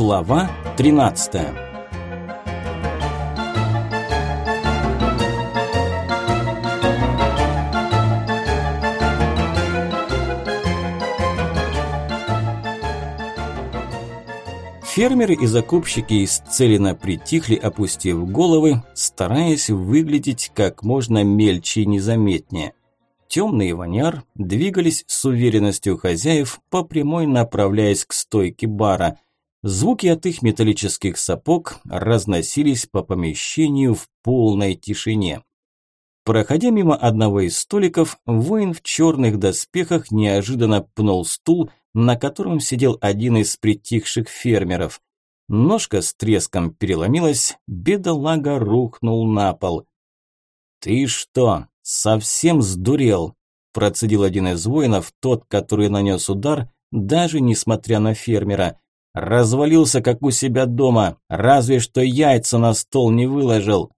Глава 13 Фермеры и закупщики исцеленно притихли, опустив головы, стараясь выглядеть как можно мельче и незаметнее. Темный ваняр двигались с уверенностью хозяев по прямой, направляясь к стойке бара. Звуки от их металлических сапог разносились по помещению в полной тишине. Проходя мимо одного из столиков, воин в черных доспехах неожиданно пнул стул, на котором сидел один из притихших фермеров. Ножка с треском переломилась, бедолага рухнул на пол. «Ты что, «Совсем сдурел», – процедил один из воинов, тот, который нанес удар, даже несмотря на фермера. «Развалился, как у себя дома, разве что яйца на стол не выложил».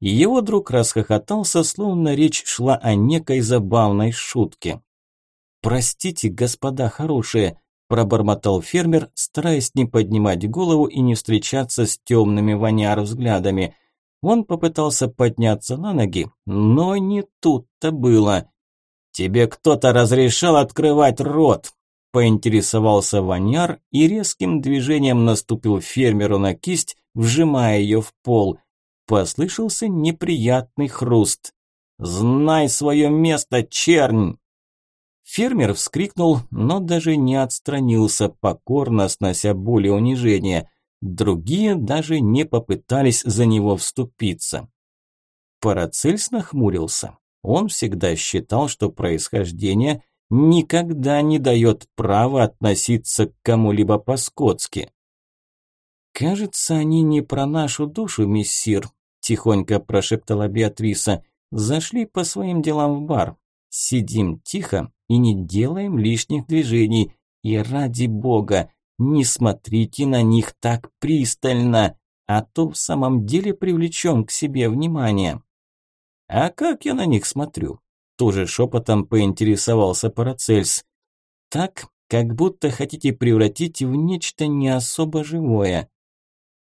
Его друг расхохотался, словно речь шла о некой забавной шутке. «Простите, господа хорошие», – пробормотал фермер, стараясь не поднимать голову и не встречаться с темными воняр взглядами – он попытался подняться на ноги, но не тут-то было. «Тебе кто-то разрешал открывать рот?» – поинтересовался Ваняр и резким движением наступил фермеру на кисть, вжимая ее в пол. Послышался неприятный хруст. «Знай свое место, чернь!» Фермер вскрикнул, но даже не отстранился, покорно снося боль и унижение. Другие даже не попытались за него вступиться. Парацельс нахмурился. Он всегда считал, что происхождение никогда не дает права относиться к кому-либо по-скотски. «Кажется, они не про нашу душу, миссир», – тихонько прошептала Беатриса. «Зашли по своим делам в бар. Сидим тихо и не делаем лишних движений. И ради бога, не смотрите на них так пристально, а то в самом деле привлечем к себе внимание. А как я на них смотрю? Тоже шепотом поинтересовался Парацельс. Так, как будто хотите превратить в нечто не особо живое.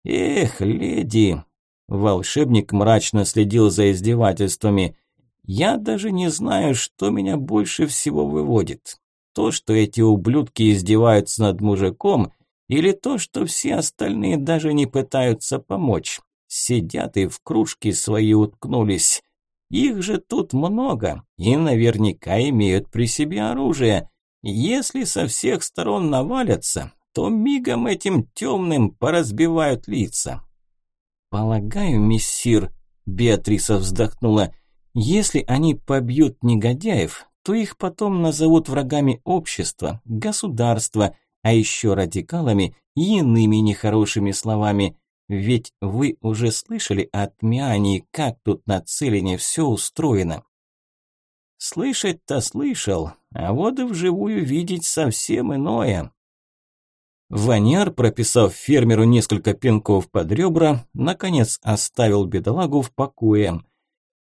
Эх, леди, волшебник мрачно следил за издевательствами. Я даже не знаю, что меня больше всего выводит. То, что эти ублюдки издеваются над мужиком, или то, что все остальные даже не пытаются помочь. Сидят и в кружки свои уткнулись. Их же тут много, и наверняка имеют при себе оружие. Если со всех сторон навалятся, то мигом этим темным поразбивают лица. «Полагаю, мессир», – Беатриса вздохнула, – «если они побьют негодяев, то их потом назовут врагами общества, государства, а еще радикалами и иными нехорошими словами. Ведь вы уже слышали от Миани, как тут на Целине все устроено. Слышать-то слышал, а вот и вживую видеть совсем иное. Ваняр, прописав фермеру несколько пинков под ребра, наконец оставил бедолагу в покое.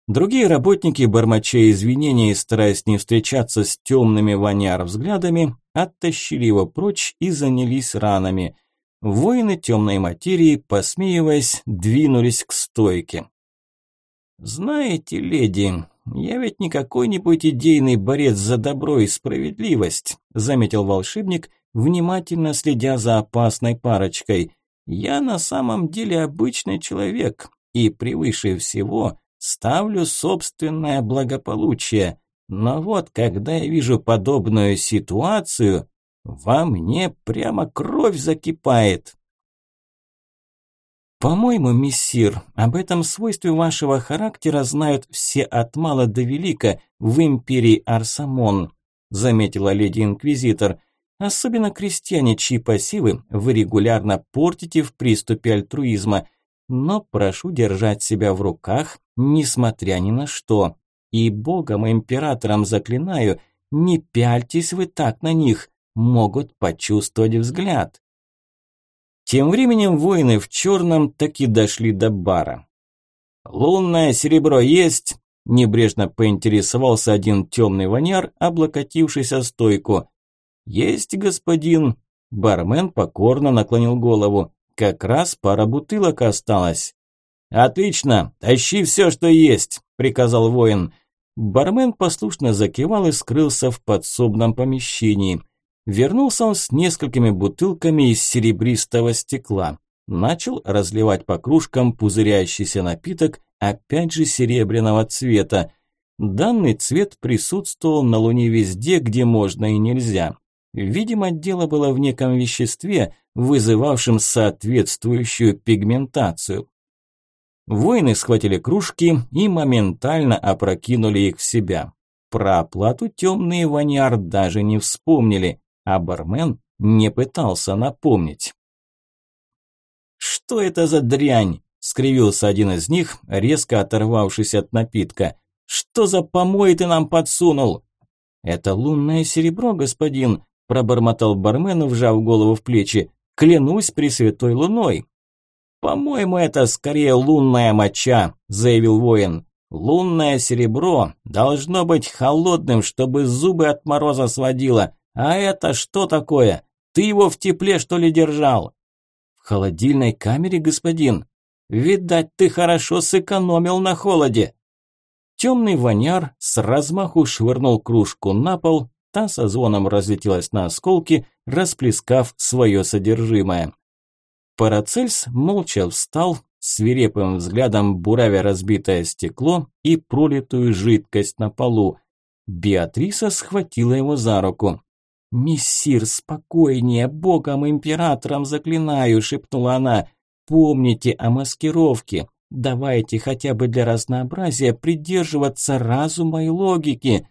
Другие работники, бормоча извинения и стараясь не встречаться с темными воняр взглядами, оттащили его прочь и занялись ранами. Воины темной материи, посмеиваясь, двинулись к стойке. «Знаете, леди, я ведь не какой-нибудь идейный борец за добро и справедливость», заметил волшебник, внимательно следя за опасной парочкой. «Я на самом деле обычный человек, и превыше всего ставлю собственное благополучие. Но вот, когда я вижу подобную ситуацию, во мне прямо кровь закипает. По-моему, миссир, об этом свойстве вашего характера знают все от мала до велика в империи Арсамон, заметила леди-инквизитор. Особенно крестьяне, чьи пассивы вы регулярно портите в приступе альтруизма. Но прошу держать себя в руках несмотря ни на что. И богом императором заклинаю, не пяльтесь вы так на них, могут почувствовать взгляд. Тем временем воины в черном таки дошли до бара. «Лунное серебро есть?» – небрежно поинтересовался один темный ваняр, облокотившись о стойку. «Есть, господин», Бармен покорно наклонил голову. Как раз пара бутылок осталось. «Отлично, тащи все, что есть», – приказал воин. Бармен послушно закивал и скрылся в подсобном помещении. Вернулся он с несколькими бутылками из серебристого стекла. Начал разливать по кружкам пузырящийся напиток, опять же серебряного цвета. Данный цвет присутствовал на Луне везде, где можно и нельзя. Видимо, дело было в неком веществе, вызывавшем соответствующую пигментацию. Воины схватили кружки и моментально опрокинули их в себя. Про оплату темные ваниар даже не вспомнили, а бармен не пытался напомнить. «Что это за дрянь?» – скривился один из них, резко оторвавшись от напитка. «Что за помой ты нам подсунул?» «Это лунное серебро, господин», – пробормотал бармен, вжав голову в плечи. «Клянусь пресвятой луной». «По-моему, это скорее лунная моча», – заявил воин. «Лунное серебро должно быть холодным, чтобы зубы от мороза сводило. А это что такое? Ты его в тепле, что ли, держал?» «В холодильной камере, господин. Видать, ты хорошо сэкономил на холоде». Темный воняр с размаху швырнул кружку на пол, та со звоном разлетелась на осколки, расплескав свое содержимое. Парацельс молча встал, свирепым взглядом буравя разбитое стекло и пролитую жидкость на полу. Беатриса схватила его за руку. «Мессир, спокойнее, богом императором заклинаю», – шепнула она. «Помните о маскировке. Давайте хотя бы для разнообразия придерживаться разума и логики».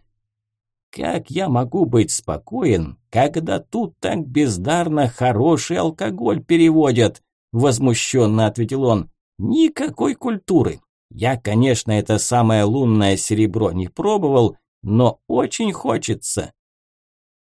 «Как я могу быть спокоен, когда тут так бездарно хороший алкоголь переводят?» Возмущенно ответил он. «Никакой культуры. Я, конечно, это самое лунное серебро не пробовал, но очень хочется».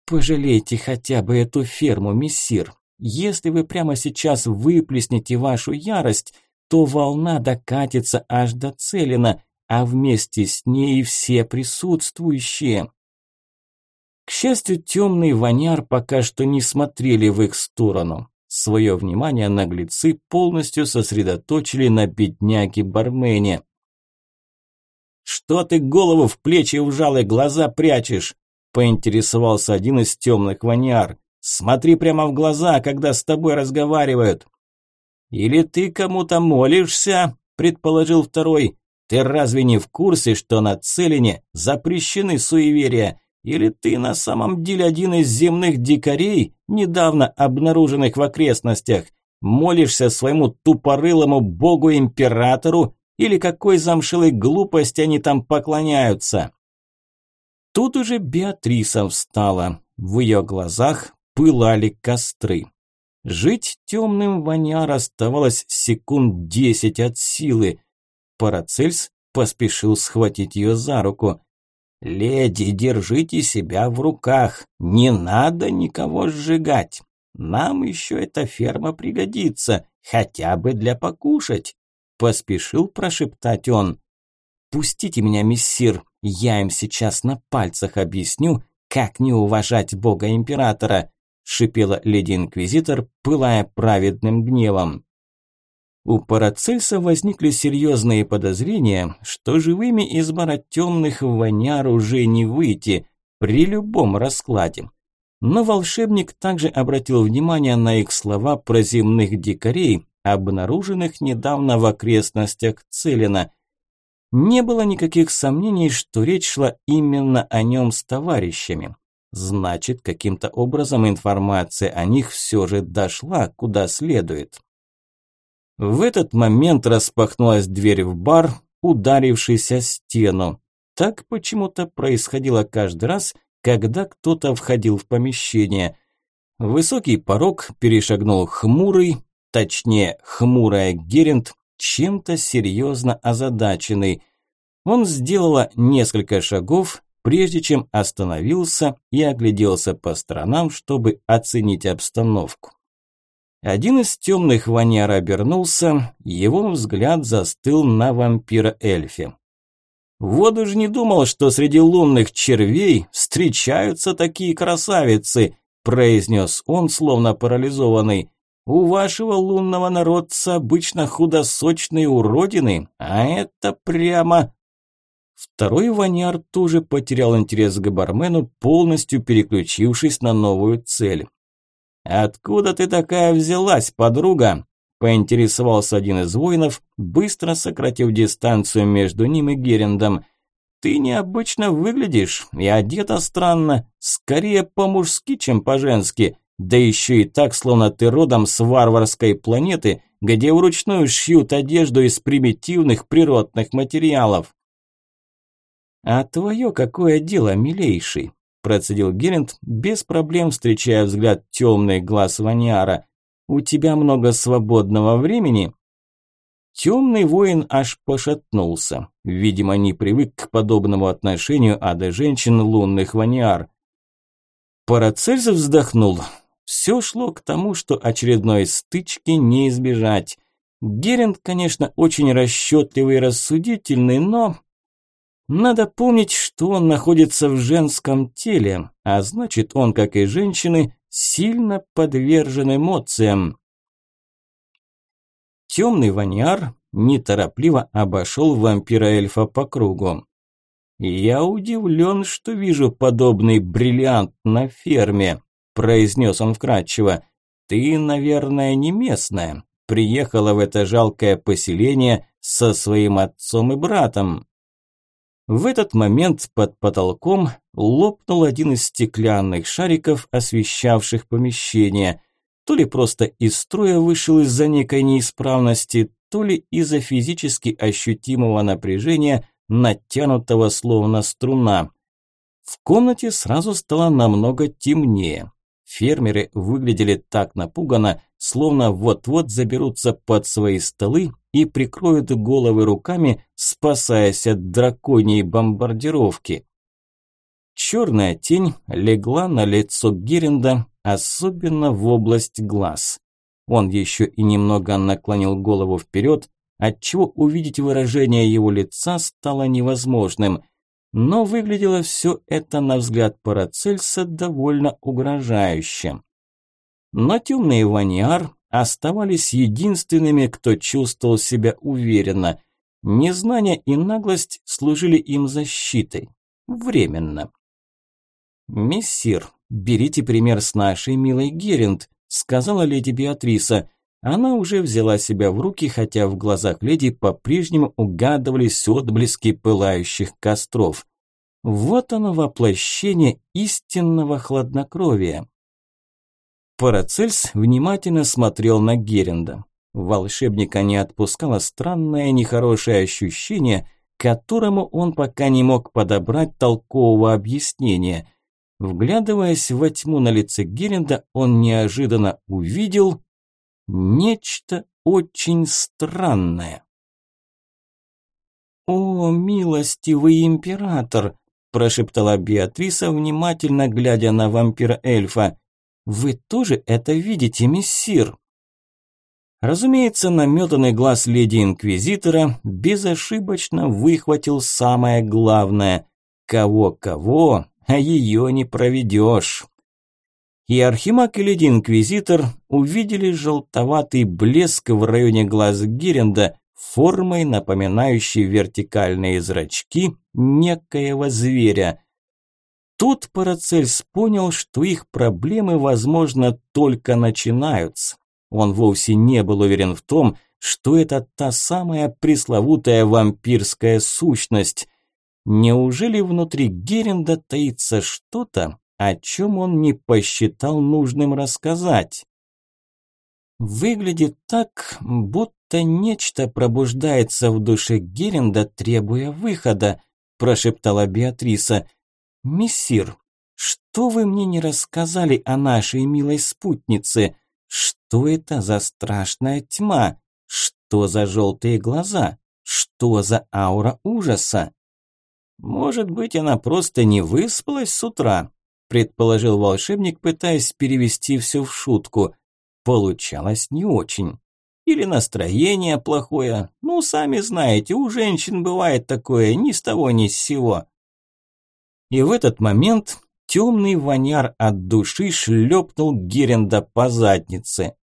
«Пожалейте хотя бы эту ферму, мессир. Если вы прямо сейчас выплеснете вашу ярость, то волна докатится аж до Целина, а вместе с ней все присутствующие». К счастью, темный воняр пока что не смотрели в их сторону. Свое внимание наглецы полностью сосредоточили на бедняге-бармене. «Что ты голову в плечи вжал и глаза прячешь?» – поинтересовался один из темных ваниар. «Смотри прямо в глаза, когда с тобой разговаривают». «Или ты кому-то молишься?» – предположил второй. «Ты разве не в курсе, что на Целине запрещены суеверия? Или ты на самом деле один из земных дикарей, недавно обнаруженных в окрестностях? Молишься своему тупорылому богу-императору? Или какой замшелой глупости они там поклоняются?» Тут уже Беатриса встала. В ее глазах пылали костры. Жить темным Ваняр оставалось секунд десять от силы. Парацельс поспешил схватить ее за руку. «Леди, держите себя в руках, не надо никого сжигать. Нам еще эта ферма пригодится, хотя бы для покушать», – поспешил прошептать он. «Пустите меня, мессир, я им сейчас на пальцах объясню, как не уважать бога-императора», – шипела леди-инквизитор, пылая праведным гневом. У Парацельса возникли серьезные подозрения, что живыми из бара темных воняр уже не выйти при любом раскладе. Но волшебник также обратил внимание на их слова про земных дикарей, обнаруженных недавно в окрестностях Целина. Не было никаких сомнений, что речь шла именно о нем с товарищами. Значит, каким-то образом информация о них все же дошла куда следует. В этот момент распахнулась дверь в бар, ударившись о стену. Так почему-то происходило каждый раз, когда кто-то входил в помещение. Высокий порог перешагнул хмурый, точнее, хмурая Герент, чем-то серьезно озадаченный. Он сделал несколько шагов, прежде чем остановился и огляделся по сторонам, чтобы оценить обстановку. Один из темных ваняр обернулся, его взгляд застыл на вампира-эльфе. Вот уж не думал, что среди лунных червей встречаются такие красавицы. произнес он, словно парализованный. «У вашего лунного народца обычно худосочные уродины, а это прямо...» Второй ваняр тоже потерял интерес к бармену, полностью переключившись на новую цель. «Откуда ты такая взялась, подруга?» – поинтересовался один из воинов, быстро сократив дистанцию между ним и Герендом. «Ты необычно выглядишь и одета странно, скорее по-мужски, чем по-женски, да еще и так, словно ты родом с варварской планеты, где вручную шьют одежду из примитивных природных материалов». «А твое какое дело, милейший?» – процедил Геринд, без проблем встречая взгляд темный глаз Ваниара. «У тебя много свободного времени?» Темный воин аж пошатнулся. Видимо, не привык к подобному отношению ада женщин лунных Ваниар. Парацельс вздохнул. Все шло к тому, что очередной стычки не избежать. Геринд, конечно, очень расчетливый и рассудительный, но надо помнить, что он находится в женском теле, а значит он, как и женщины, сильно подвержен эмоциям. Темный ваниар неторопливо обошел вампира-эльфа по кругу. «Я удивлен, что вижу подобный бриллиант на ферме», – произнес он вкратчиво. «Ты, наверное, не местная. Приехала в это жалкое поселение со своим отцом и братом». В этот момент под потолком лопнул один из стеклянных шариков, освещавших помещение. То ли просто из строя вышел из-за некой неисправности, то ли из-за физически ощутимого напряжения, натянутого словно струна. В комнате сразу стало намного темнее. Фермеры выглядели так напуганно, словно вот-вот заберутся под свои столы и прикроют головы руками, спасаясь от драконьей бомбардировки. Черная тень легла на лицо Геренда, особенно в область глаз. Он еще и немного наклонил голову вперед, отчего увидеть выражение его лица стало невозможным. Но выглядело все это, на взгляд Парацельса, довольно угрожающе. Но темный ваниар оставались единственными, кто чувствовал себя уверенно. Незнание и наглость служили им защитой. Временно. «Мессир, берите пример с нашей милой Геринд», сказала леди Беатриса. Она уже взяла себя в руки, хотя в глазах леди по-прежнему угадывались отблески пылающих костров. Вот оно воплощение истинного хладнокровия. Парацельс внимательно смотрел на Геренда. Волшебника не отпускало странное нехорошее ощущение, которому он пока не мог подобрать толкового объяснения. Вглядываясь во тьму на лице Геренда, он неожиданно увидел нечто очень странное. «О, милостивый император!» – прошептала Беатриса, внимательно глядя на вампира-эльфа. Вы тоже это видите, мессир?» Разумеется, наметанный глаз леди-инквизитора безошибочно выхватил самое главное. Кого-кого, а ее не проведешь. И Архимаг и леди-инквизитор увидели желтоватый блеск в районе глаз Геренда, формой напоминающей вертикальные зрачки некоего зверя. Тут Парацельс понял, что их проблемы, возможно, только начинаются. Он вовсе не был уверен в том, что это та самая пресловутая вампирская сущность. Неужели внутри Геренда таится что-то, о чем он не посчитал нужным рассказать? Выглядит так, будто нечто пробуждается в душе Геренда, требуя выхода, прошептала Беатриса. «Мессир, что вы мне не рассказали о нашей милой спутнице? Что это за страшная тьма? Что за желтые глаза? Что за аура ужаса?» «Может быть, она просто не выспалась с утра», предположил волшебник, пытаясь перевести все в шутку. Получалось не очень. Или настроение плохое. Ну, сами знаете, у женщин бывает такое ни с того ни с сего. И в этот момент темный воняр от души шлепнул Геренда по заднице.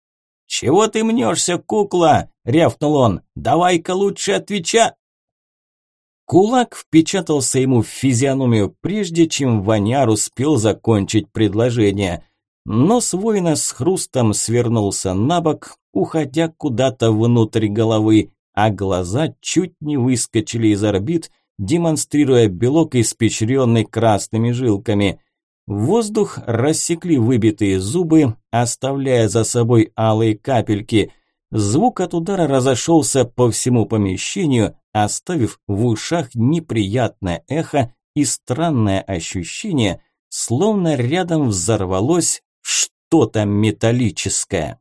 «Чего ты мнешься, кукла?» – рявкнул он. «Давай-ка лучше отвеча...» Кулак впечатался ему в физиономию, прежде чем Ваняр успел закончить предложение. Нос воина с хрустом свернулся на бок, уходя куда-то внутрь головы, а глаза чуть не выскочили из орбит, демонстрируя белок, испещренный красными жилками. Воздух рассекли выбитые зубы, оставляя за собой алые капельки. Звук от удара разошелся по всему помещению, оставив в ушах неприятное эхо и странное ощущение, словно рядом взорвалось что-то металлическое.